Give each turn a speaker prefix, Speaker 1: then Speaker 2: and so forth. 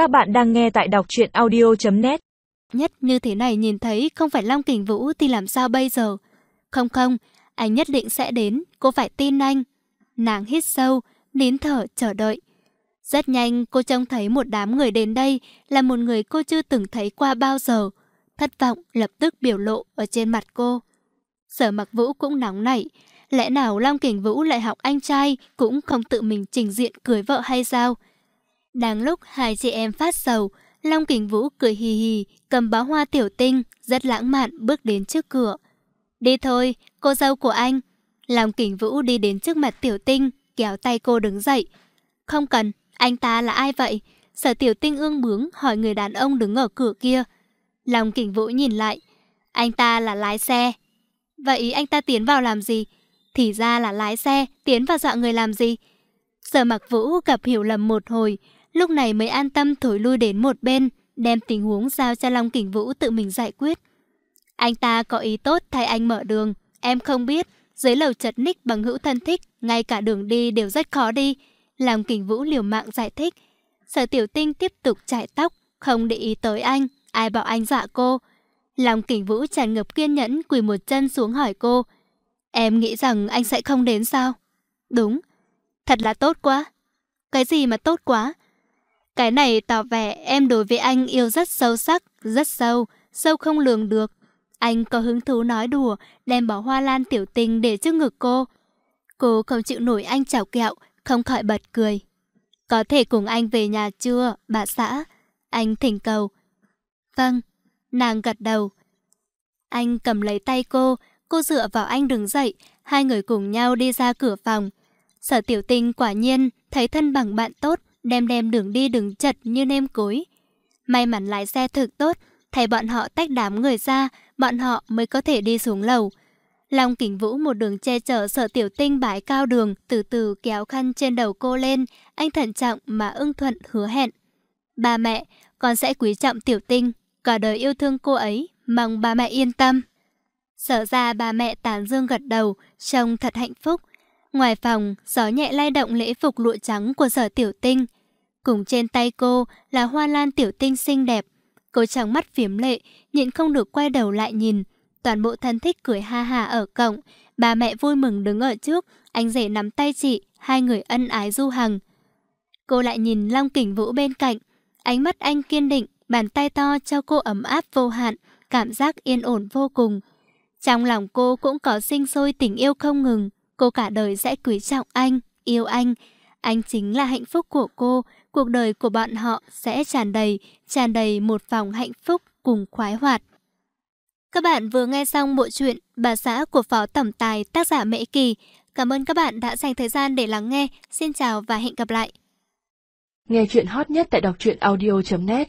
Speaker 1: Các bạn đang nghe tại đọc truyện audio.net
Speaker 2: Nhất như thế này nhìn thấy không phải Long Kình Vũ thì làm sao bây giờ? Không không, anh nhất định sẽ đến, cô phải tin anh. Nàng hít sâu, nín thở chờ đợi. Rất nhanh cô trông thấy một đám người đến đây là một người cô chưa từng thấy qua bao giờ. Thất vọng lập tức biểu lộ ở trên mặt cô. Sở mặc vũ cũng nóng nảy. Lẽ nào Long Kình Vũ lại học anh trai cũng không tự mình trình diện cưới vợ hay sao? Đang lúc hai chị em phát sầu, Long Kình Vũ cười hì hì, cầm bó hoa tiểu tinh, rất lãng mạn bước đến trước cửa. Đi thôi, cô dâu của anh. Long Kình Vũ đi đến trước mặt tiểu tinh, kéo tay cô đứng dậy. Không cần, anh ta là ai vậy? Sở tiểu tinh ương bướng hỏi người đàn ông đứng ở cửa kia. Long Kình Vũ nhìn lại. Anh ta là lái xe. Vậy anh ta tiến vào làm gì? Thì ra là lái xe, tiến vào dọa người làm gì? Sở mặc vũ gặp hiểu lầm một hồi, lúc này mới an tâm thổi lui đến một bên, đem tình huống giao cho Long Kình Vũ tự mình giải quyết. Anh ta có ý tốt thay anh mở đường, em không biết, dưới lầu chật ních bằng hữu thân thích, ngay cả đường đi đều rất khó đi. Long Kình Vũ liều mạng giải thích. Sở tiểu tinh tiếp tục chạy tóc, không để ý tới anh, ai bảo anh dọa cô. Long Kình Vũ tràn ngập kiên nhẫn quỳ một chân xuống hỏi cô. Em nghĩ rằng anh sẽ không đến sao? Đúng. Thật là tốt quá. Cái gì mà tốt quá? Cái này tỏ vẻ em đối với anh yêu rất sâu sắc, rất sâu, sâu không lường được. Anh có hứng thú nói đùa, đem bỏ hoa lan tiểu tình để trước ngực cô. Cô không chịu nổi anh chảo kẹo, không khỏi bật cười. Có thể cùng anh về nhà chưa, bà xã? Anh thỉnh cầu. Vâng, nàng gật đầu. Anh cầm lấy tay cô, cô dựa vào anh đứng dậy, hai người cùng nhau đi ra cửa phòng. Sở tiểu tinh quả nhiên thấy thân bằng bạn tốt, đem đem đường đi đường chật như nêm cối. May mắn lái xe thực tốt, thầy bọn họ tách đám người ra, bọn họ mới có thể đi xuống lầu. Long kình vũ một đường che chở sợ tiểu tinh bãi cao đường, từ từ kéo khăn trên đầu cô lên, anh thận trọng mà ưng thuận hứa hẹn. Ba mẹ, con sẽ quý trọng tiểu tinh, cả đời yêu thương cô ấy, mong ba mẹ yên tâm. Sở ra ba mẹ tán dương gật đầu, trông thật hạnh phúc. Ngoài phòng, gió nhẹ lay động lễ phục lụa trắng của sở tiểu tinh. Cùng trên tay cô là hoa lan tiểu tinh xinh đẹp. Cô trắng mắt phiếm lệ, nhịn không được quay đầu lại nhìn. Toàn bộ thân thích cười ha ha ở cổng. Bà mẹ vui mừng đứng ở trước, anh rể nắm tay chị, hai người ân ái du hằng. Cô lại nhìn Long Kình Vũ bên cạnh. Ánh mắt anh kiên định, bàn tay to cho cô ấm áp vô hạn, cảm giác yên ổn vô cùng. Trong lòng cô cũng có sinh sôi tình yêu không ngừng. Cô cả đời sẽ quý trọng anh, yêu anh. Anh chính là hạnh phúc của cô. Cuộc đời của bọn họ sẽ tràn đầy, tràn đầy một vòng hạnh phúc cùng khoái hoạt. Các bạn vừa nghe xong bộ truyện Bà xã của Phó Tổng Tài tác giả Mễ Kỳ. Cảm ơn các bạn đã dành thời gian để lắng nghe. Xin chào và hẹn gặp lại.
Speaker 1: Nghe chuyện hot nhất tại đọc truyện audio.net